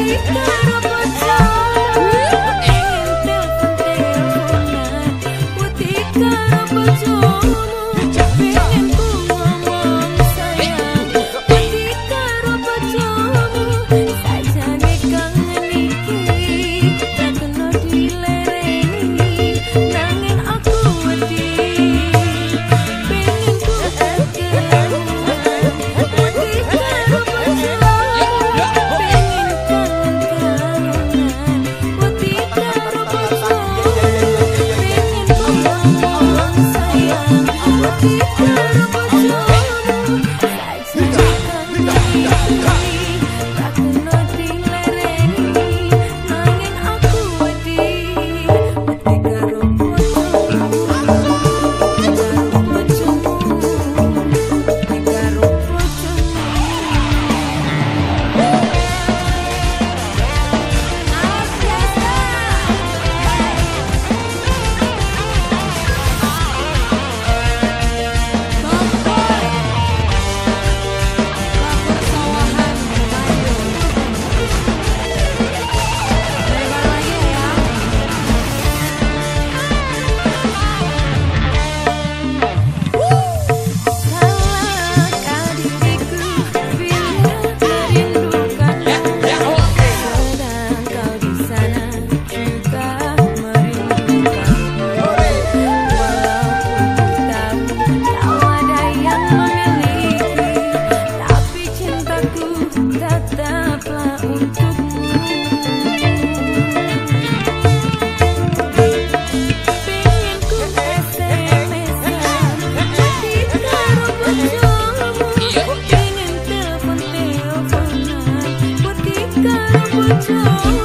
Keep to